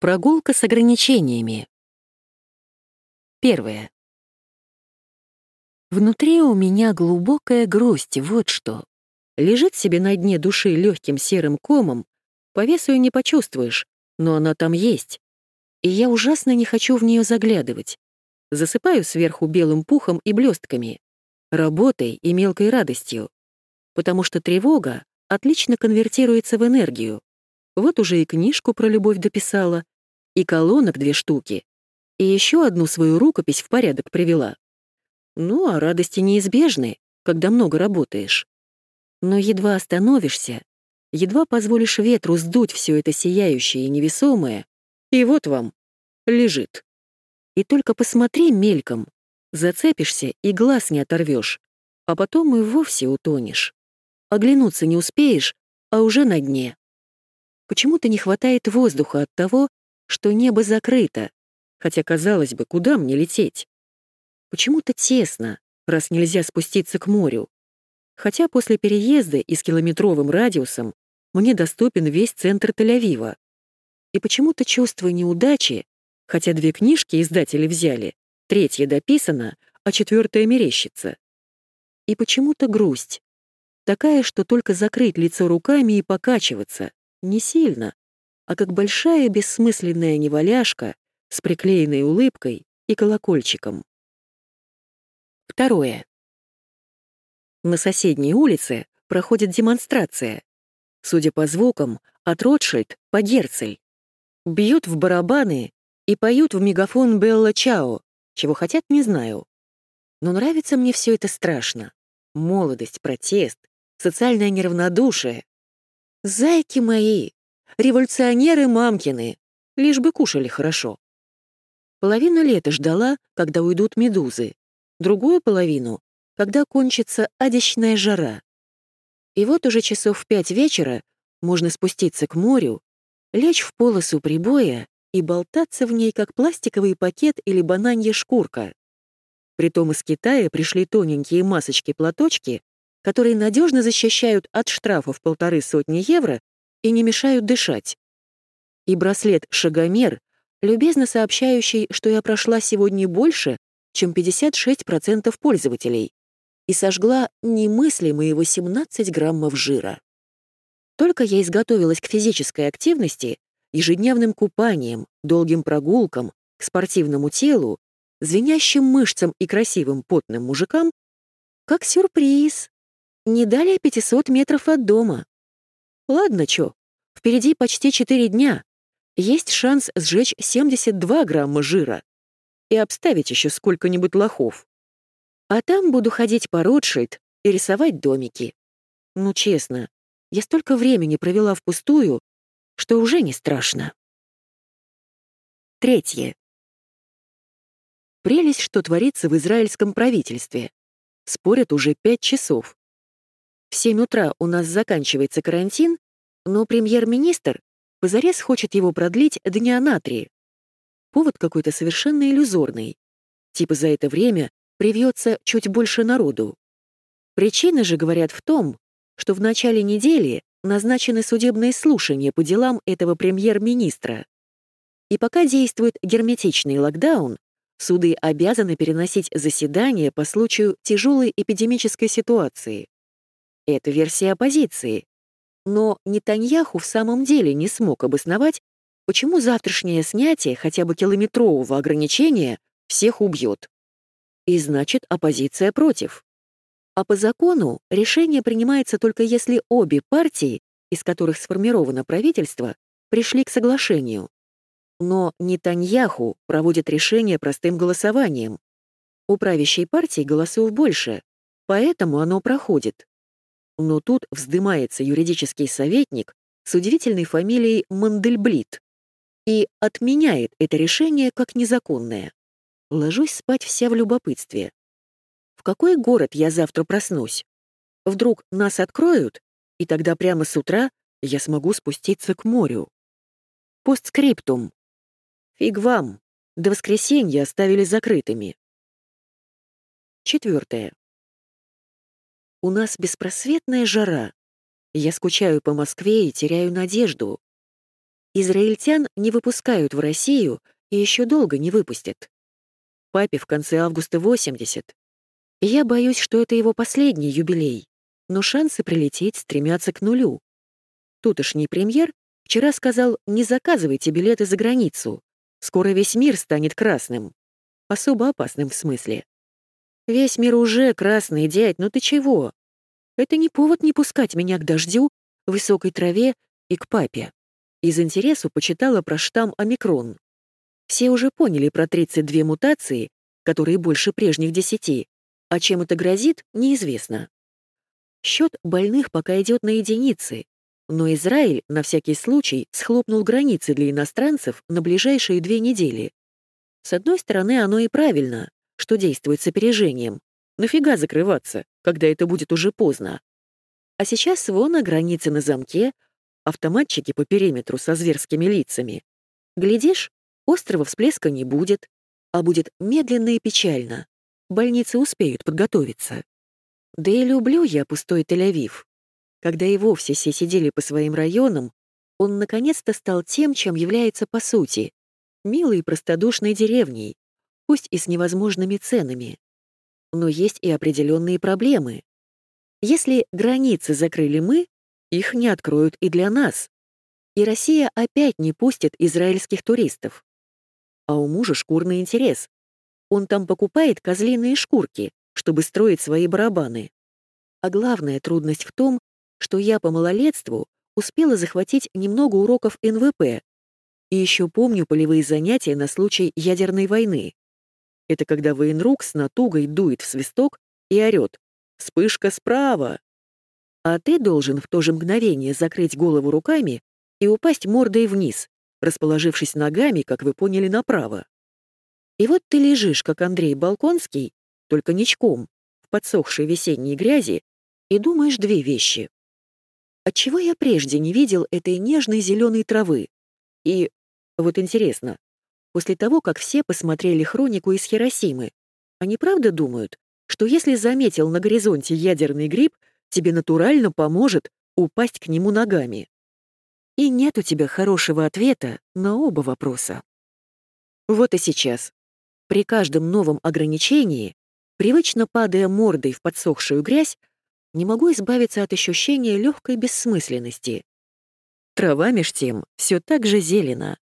Прогулка с ограничениями. Первое. Внутри у меня глубокая грусть, вот что. Лежит себе на дне души легким серым комом, по весу и не почувствуешь, но она там есть. И я ужасно не хочу в нее заглядывать. Засыпаю сверху белым пухом и блестками, работой и мелкой радостью. Потому что тревога отлично конвертируется в энергию. Вот уже и книжку про любовь дописала, и колонок две штуки, и еще одну свою рукопись в порядок привела. Ну, а радости неизбежны, когда много работаешь. Но едва остановишься, едва позволишь ветру сдуть все это сияющее и невесомое, и вот вам, лежит. И только посмотри мельком, зацепишься и глаз не оторвешь, а потом и вовсе утонешь. Оглянуться не успеешь, а уже на дне. Почему-то не хватает воздуха от того, что небо закрыто, хотя, казалось бы, куда мне лететь? Почему-то тесно, раз нельзя спуститься к морю. Хотя после переезда и с километровым радиусом мне доступен весь центр Тель-Авива. И почему-то чувство неудачи, хотя две книжки издатели взяли, третья дописана, а четвертая мерещится. И почему-то грусть. Такая, что только закрыть лицо руками и покачиваться. Не сильно, а как большая бессмысленная неваляшка с приклеенной улыбкой и колокольчиком. Второе. На соседней улице проходит демонстрация. Судя по звукам, от Ротшильд по Герцель. Бьют в барабаны и поют в мегафон Белла Чао, чего хотят, не знаю. Но нравится мне все это страшно. Молодость, протест, социальное неравнодушие, Зайки мои, революционеры мамкины, лишь бы кушали хорошо. Половину лета ждала, когда уйдут медузы, другую половину, когда кончится одичная жара. И вот уже часов в пять вечера можно спуститься к морю, лечь в полосу прибоя и болтаться в ней, как пластиковый пакет или бананья шкурка. Притом из Китая пришли тоненькие масочки-платочки, которые надежно защищают от штрафов полторы сотни евро и не мешают дышать. И браслет «Шагомер», любезно сообщающий, что я прошла сегодня больше, чем 56% пользователей, и сожгла немыслимые 18 граммов жира. Только я изготовилась к физической активности, ежедневным купаниям, долгим прогулкам, к спортивному телу, звенящим мышцам и красивым потным мужикам, как сюрприз. Не далее 500 метров от дома. Ладно, чё, впереди почти 4 дня. Есть шанс сжечь 72 грамма жира и обставить еще сколько-нибудь лохов. А там буду ходить по Ротшильд и рисовать домики. Ну, честно, я столько времени провела впустую, что уже не страшно. Третье. Прелесть, что творится в израильском правительстве. Спорят уже пять часов. В 7 утра у нас заканчивается карантин, но премьер-министр позарез хочет его продлить дня на три. Повод какой-то совершенно иллюзорный. Типа за это время привьется чуть больше народу. Причина же, говорят, в том, что в начале недели назначены судебные слушания по делам этого премьер-министра. И пока действует герметичный локдаун, суды обязаны переносить заседания по случаю тяжелой эпидемической ситуации. Это версия оппозиции. Но Нетаньяху в самом деле не смог обосновать, почему завтрашнее снятие хотя бы километрового ограничения всех убьет. И значит, оппозиция против. А по закону решение принимается только если обе партии, из которых сформировано правительство, пришли к соглашению. Но Нетаньяху проводит решение простым голосованием. У правящей партии голосов больше, поэтому оно проходит. Но тут вздымается юридический советник с удивительной фамилией Мандельблит и отменяет это решение как незаконное. Ложусь спать вся в любопытстве. В какой город я завтра проснусь? Вдруг нас откроют, и тогда прямо с утра я смогу спуститься к морю. Постскриптум. Фиг вам. До воскресенья оставили закрытыми. Четвертое. У нас беспросветная жара. Я скучаю по Москве и теряю надежду. Израильтян не выпускают в Россию и еще долго не выпустят. Папе в конце августа 80. Я боюсь, что это его последний юбилей, но шансы прилететь стремятся к нулю. Тутошний премьер вчера сказал, не заказывайте билеты за границу. Скоро весь мир станет красным. Особо опасным в смысле. Весь мир уже красный, дядь, ну ты чего? Это не повод не пускать меня к дождю, высокой траве и к папе. Из интересу почитала про штамм омикрон. Все уже поняли про 32 мутации, которые больше прежних 10, а чем это грозит, неизвестно. Счет больных пока идет на единицы, но Израиль на всякий случай схлопнул границы для иностранцев на ближайшие две недели. С одной стороны, оно и правильно, что действует с опережением. Нафига закрываться, когда это будет уже поздно? А сейчас вон на границе на замке, автоматчики по периметру со зверскими лицами. Глядишь, острого всплеска не будет, а будет медленно и печально. Больницы успеют подготовиться. Да и люблю я пустой Тель-Авив. Когда и вовсе все сидели по своим районам, он наконец-то стал тем, чем является по сути — милой и простодушной деревней, пусть и с невозможными ценами. Но есть и определенные проблемы. Если границы закрыли мы, их не откроют и для нас. И Россия опять не пустит израильских туристов. А у мужа шкурный интерес. Он там покупает козлиные шкурки, чтобы строить свои барабаны. А главная трудность в том, что я по малолетству успела захватить немного уроков НВП и еще помню полевые занятия на случай ядерной войны. Это когда военрук с натугой дует в свисток и орёт «Вспышка справа!» А ты должен в то же мгновение закрыть голову руками и упасть мордой вниз, расположившись ногами, как вы поняли, направо. И вот ты лежишь, как Андрей Балконский, только ничком, в подсохшей весенней грязи, и думаешь две вещи. Отчего я прежде не видел этой нежной зеленой травы? И, вот интересно, после того, как все посмотрели хронику из Хиросимы, они правда думают, что если заметил на горизонте ядерный гриб, тебе натурально поможет упасть к нему ногами? И нет у тебя хорошего ответа на оба вопроса. Вот и сейчас. При каждом новом ограничении, привычно падая мордой в подсохшую грязь, не могу избавиться от ощущения легкой бессмысленности. Трава меж тем все так же зелена.